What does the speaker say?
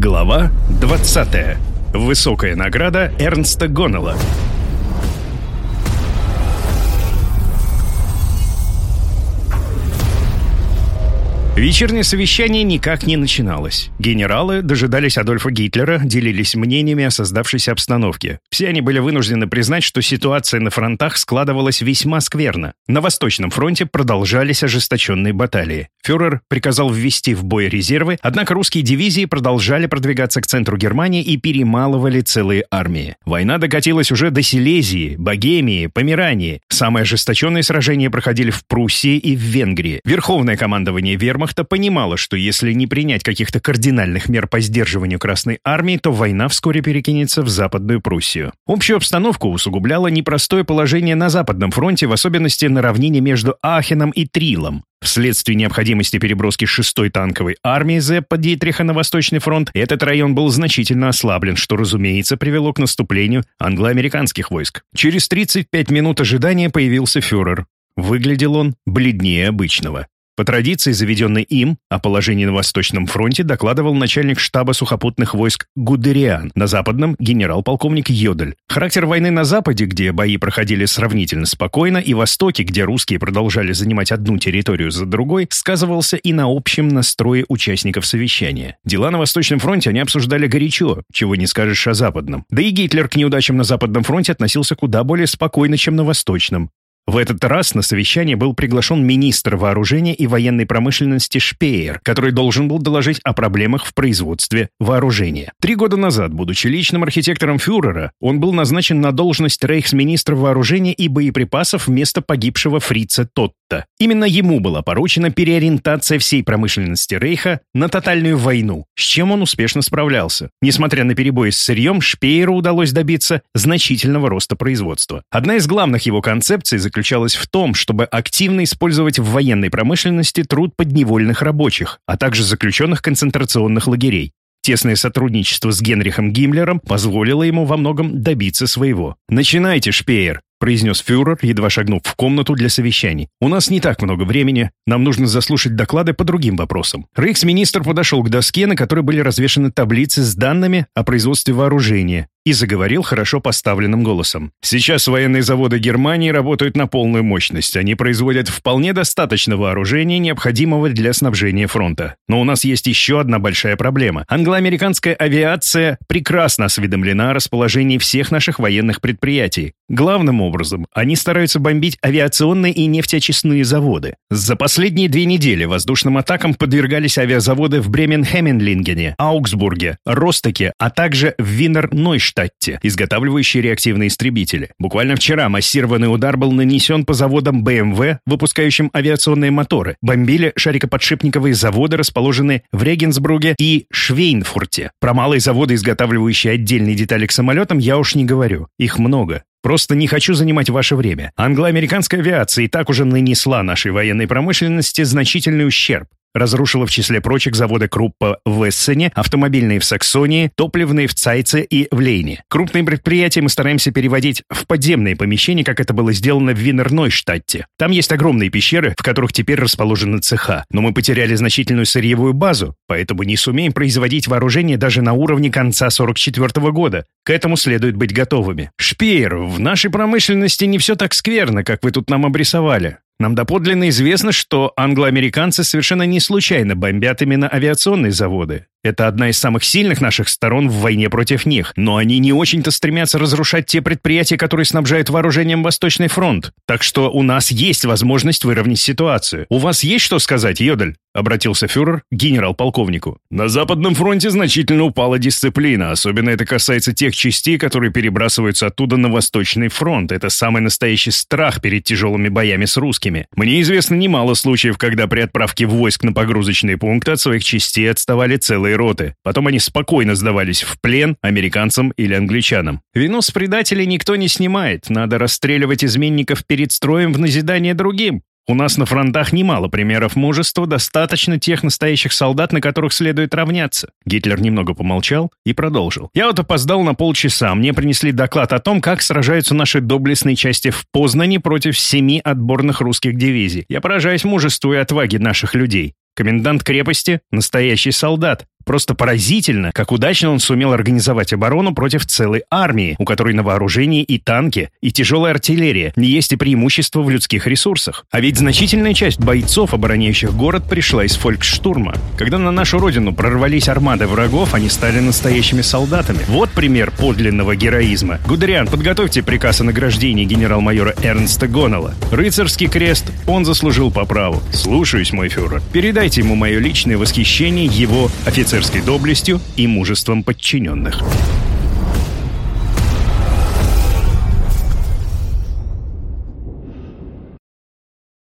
Глава 20. Высокая награда Эрнста Гоннелла. Вечернее совещание никак не начиналось. Генералы дожидались Адольфа Гитлера, делились мнениями о создавшейся обстановке. Все они были вынуждены признать, что ситуация на фронтах складывалась весьма скверно. На Восточном фронте продолжались ожесточенные баталии. Фюрер приказал ввести в бой резервы, однако русские дивизии продолжали продвигаться к центру Германии и перемалывали целые армии. Война докатилась уже до Силезии, Богемии, Померании. Самые ожесточенные сражения проходили в Пруссии и в Венгрии. Верховное командование Вермахта вермахта понимала, что если не принять каких-то кардинальных мер по сдерживанию Красной Армии, то война вскоре перекинется в Западную Пруссию. Общую обстановку усугубляло непростое положение на Западном фронте, в особенности на равнине между Ахеном и Трилом. Вследствие необходимости переброски 6-й танковой армии Зеппа Дитриха на Восточный фронт, этот район был значительно ослаблен, что, разумеется, привело к наступлению англо-американских войск. Через 35 минут ожидания появился фюрер. Выглядел он бледнее обычного. По традиции, заведенной им, о положении на Восточном фронте докладывал начальник штаба сухопутных войск Гудериан, на Западном – генерал-полковник Йодель. Характер войны на Западе, где бои проходили сравнительно спокойно, и Востоке, где русские продолжали занимать одну территорию за другой, сказывался и на общем настрое участников совещания. Дела на Восточном фронте они обсуждали горячо, чего не скажешь о Западном. Да и Гитлер к неудачам на Западном фронте относился куда более спокойно, чем на Восточном. В этот раз на совещание был приглашен министр вооружения и военной промышленности Шпеер, который должен был доложить о проблемах в производстве вооружения. Три года назад, будучи личным архитектором фюрера, он был назначен на должность рейхсминистра вооружения и боеприпасов вместо погибшего фрица Тотта. Именно ему была поручена переориентация всей промышленности Рейха на тотальную войну, с чем он успешно справлялся. Несмотря на перебои с сырьем, Шпееру удалось добиться значительного роста производства. Одна из главных его концепций заключалась в том, чтобы активно использовать в военной промышленности труд подневольных рабочих, а также заключенных концентрационных лагерей. Тесное сотрудничество с Генрихом Гиммлером позволило ему во многом добиться своего. «Начинайте, Шпеер!» — произнес фюрер, едва шагнув в комнату для совещаний. «У нас не так много времени. Нам нужно заслушать доклады по другим вопросам». Рейхсминистр подошел к доске, на которой были развешаны таблицы с данными о производстве вооружения, и заговорил хорошо поставленным голосом. «Сейчас военные заводы Германии работают на полную мощность. Они производят вполне достаточно вооружения, необходимого для снабжения фронта. Но у нас есть еще одна большая проблема. Англо-американская авиация прекрасно осведомлена о расположении всех наших военных предприятий. Главным образом, они стараются бомбить авиационные и нефтеочистные заводы. За последние две недели воздушным атакам подвергались авиазаводы в Бремен-Хемменлингене, Аугсбурге, Ростоке, а также в Винер-Нойштадте Штатте, изготавливающие реактивные истребители. Буквально вчера массированный удар был нанесен по заводам BMW, выпускающим авиационные моторы. Бомбили шарикоподшипниковые заводы, расположенные в Регенсбруге и Швейнфурте. Про малые заводы, изготавливающие отдельные детали к самолетам, я уж не говорю. Их много. Просто не хочу занимать ваше время. Англо-американская авиация и так уже нанесла нашей военной промышленности значительный ущерб разрушила в числе прочих заводы Круппа в Эссене, автомобильные в Саксонии, топливные в Цайце и в Лейне. Крупные предприятия мы стараемся переводить в подземные помещения, как это было сделано в Винернойштадте. Там есть огромные пещеры, в которых теперь расположены цеха, но мы потеряли значительную сырьевую базу, поэтому не сумеем производить вооружение даже на уровне конца 44 -го года. К этому следует быть готовыми. Шпеер, в нашей промышленности не все так скверно, как вы тут нам обрисовали. Нам доподлинно известно, что англоамериканцы совершенно не случайно бомбят именно авиационные заводы. Это одна из самых сильных наших сторон в войне против них, но они не очень-то стремятся разрушать те предприятия, которые снабжают вооружением Восточный фронт. Так что у нас есть возможность выровнять ситуацию. У вас есть что сказать, Йодель? Обратился фюрер к генерал-полковнику. На Западном фронте значительно упала дисциплина, особенно это касается тех частей, которые перебрасываются оттуда на Восточный фронт. Это самый настоящий страх перед тяжелыми боями с русскими. Мне известно немало случаев, когда при отправке войск на погрузочные пункты от своих частей отставали целые роты. Потом они спокойно сдавались в плен американцам или англичанам. Вину с предателей никто не снимает. Надо расстреливать изменников перед строем в назидание другим. У нас на фронтах немало примеров мужества, достаточно тех настоящих солдат, на которых следует равняться. Гитлер немного помолчал и продолжил. Я вот опоздал на полчаса. Мне принесли доклад о том, как сражаются наши доблестные части в Познане против семи отборных русских дивизий. Я поражаюсь мужеству и отваге наших людей. Комендант крепости – настоящий солдат. Просто поразительно, как удачно он сумел организовать оборону против целой армии, у которой на вооружении и танки, и тяжелая артиллерия, есть и преимущество в людских ресурсах. А ведь значительная часть бойцов, обороняющих город, пришла из фолькштурма. Когда на нашу родину прорвались армады врагов, они стали настоящими солдатами. Вот пример подлинного героизма. Гудериан, подготовьте приказ о награждении генерал-майора Эрнста Гоннелла. Рыцарский крест он заслужил по праву. Слушаюсь, мой фюрер. Передайте ему мое личное восхищение его офицерской доблестью и мужеством подчиненных.